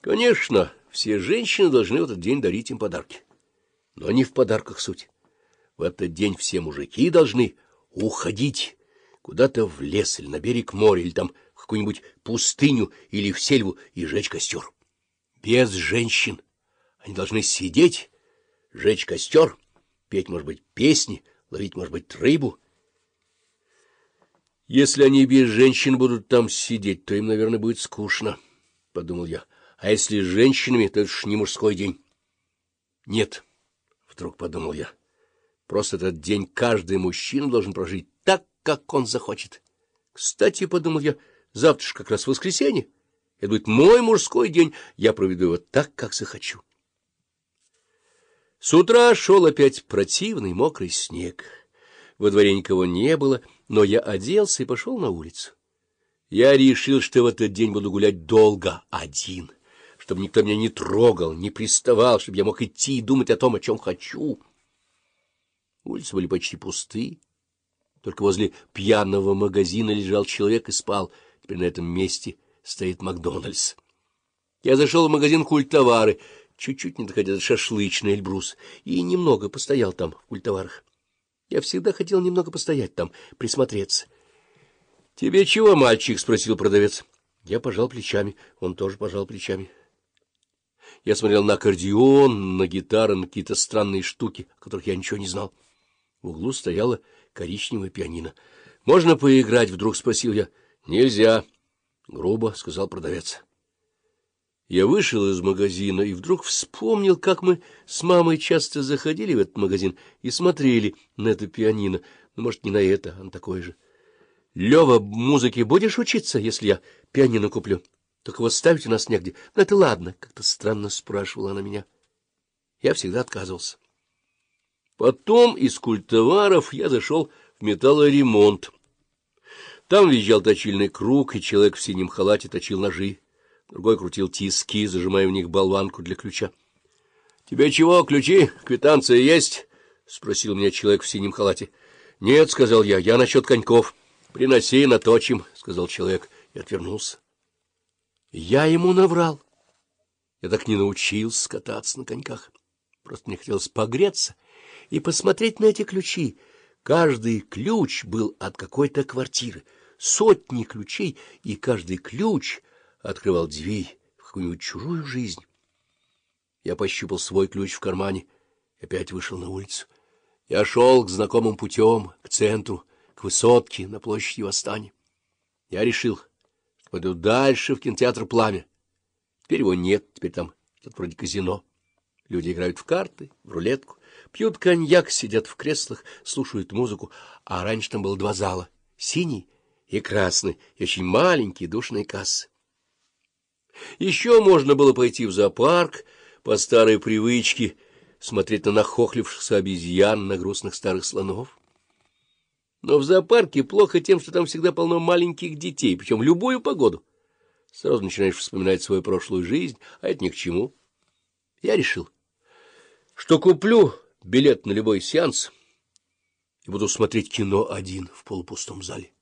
Конечно, все женщины должны в этот день дарить им подарки. Но не в подарках суть. В этот день все мужики должны уходить куда-то в лес или на берег моря, или там в какую-нибудь пустыню или в сельву и жечь костер. Без женщин. Они должны сидеть, жечь костер, петь, может быть, песни, ловить, может быть, рыбу. Если они без женщин будут там сидеть, то им, наверное, будет скучно, — подумал я. А если с женщинами, то это ж не мужской день. Нет, — вдруг подумал я, — просто этот день каждый мужчина должен прожить так, как он захочет. Кстати, — подумал я, — завтра же как раз воскресенье. Это будет мой мужской день, я проведу его так, как захочу. С утра шел опять противный мокрый снег. Во дворе никого не было, но я оделся и пошел на улицу. Я решил, что в этот день буду гулять долго, один, чтобы никто меня не трогал, не приставал, чтобы я мог идти и думать о том, о чем хочу. Улицы были почти пусты. Только возле пьяного магазина лежал человек и спал. Теперь на этом месте стоит Макдональдс. Я зашел в магазин культовары, чуть-чуть не доходя до шашлычный Эльбрус, и немного постоял там, в культоварах. Я всегда хотел немного постоять там, присмотреться. — Тебе чего, мальчик? — спросил продавец. Я пожал плечами, он тоже пожал плечами. Я смотрел на аккордеон, на гитары, на какие-то странные штуки, о которых я ничего не знал. В углу стояла коричневая пианино. — Можно поиграть? — вдруг спросил я. — Нельзя. — грубо сказал продавец. Я вышел из магазина и вдруг вспомнил, как мы с мамой часто заходили в этот магазин и смотрели на это пианино. Ну, может, не на это, а на такое же. — Лева, музыке будешь учиться, если я пианино куплю? Только вот ставить у нас негде. Ну, это ладно, — как-то странно спрашивала она меня. Я всегда отказывался. Потом из культоваров я зашел в металлоремонт. Там въезжал точильный круг, и человек в синем халате точил ножи другой крутил тиски, зажимая в них болванку для ключа. — Тебе чего, ключи? Квитанция есть? — спросил меня человек в синем халате. — Нет, — сказал я, — я насчет коньков. — Приноси, наточим, — сказал человек и отвернулся. Я ему наврал. Я так не научился кататься на коньках. Просто мне хотелось погреться и посмотреть на эти ключи. Каждый ключ был от какой-то квартиры. Сотни ключей, и каждый ключ открывал дверь в какую-нибудь чужую жизнь. Я пощупал свой ключ в кармане и опять вышел на улицу. Я шел к знакомым путем, к центру, к высотке на площади Восстания. Я решил, пойду дальше в кинотеатр «Пламя». Теперь его нет, теперь там что-то вроде казино. Люди играют в карты, в рулетку, пьют коньяк, сидят в креслах, слушают музыку, а раньше там было два зала — синий и красный, и очень маленькие душные кассы. Еще можно было пойти в зоопарк по старой привычке, смотреть на нахохлившихся обезьян, на грустных старых слонов. Но в зоопарке плохо тем, что там всегда полно маленьких детей, причем любую погоду. Сразу начинаешь вспоминать свою прошлую жизнь, а это ни к чему. Я решил, что куплю билет на любой сеанс и буду смотреть кино один в полупустом зале.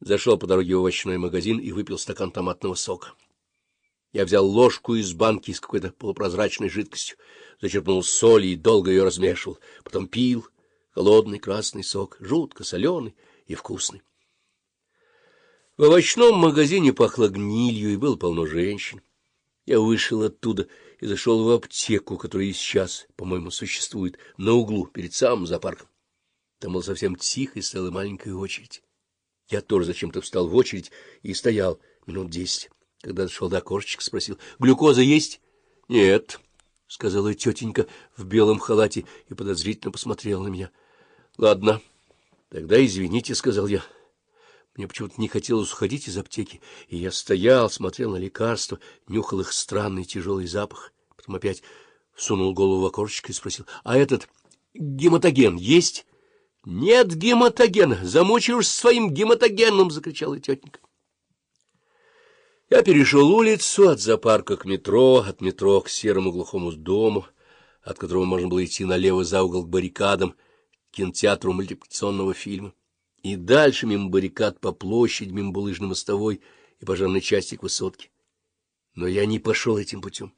Зашел по дороге в овощной магазин и выпил стакан томатного сока. Я взял ложку из банки с какой-то полупрозрачной жидкостью, зачерпнул соль и долго ее размешивал, потом пил холодный красный сок, жутко соленый и вкусный. В овощном магазине пахло гнилью, и было полно женщин. Я вышел оттуда и зашел в аптеку, которая и сейчас, по-моему, существует, на углу, перед самым зоопарком. Там было совсем тихо и стояла маленькая очередь. Я тоже зачем-то встал в очередь и стоял минут десять. Когда дошел до окошечка, спросил, — Глюкоза есть? — Нет, — сказала тетенька в белом халате и подозрительно посмотрела на меня. — Ладно, тогда извините, — сказал я. Мне почему-то не хотелось уходить из аптеки, и я стоял, смотрел на лекарства, нюхал их странный тяжелый запах. Потом опять сунул голову в окошечко и спросил, — А этот гематоген есть? — Нет гематогена! Замучаешь своим гематогеном! — закричала тетенька. Я перешел улицу от зоопарка к метро, от метро к серому глухому дому, от которого можно было идти налево за угол к баррикадам, кинотеатру мультипликационного фильма, и дальше мимо баррикад по площади, мимо булыжной мостовой и пожарной части к высотке. Но я не пошел этим путем.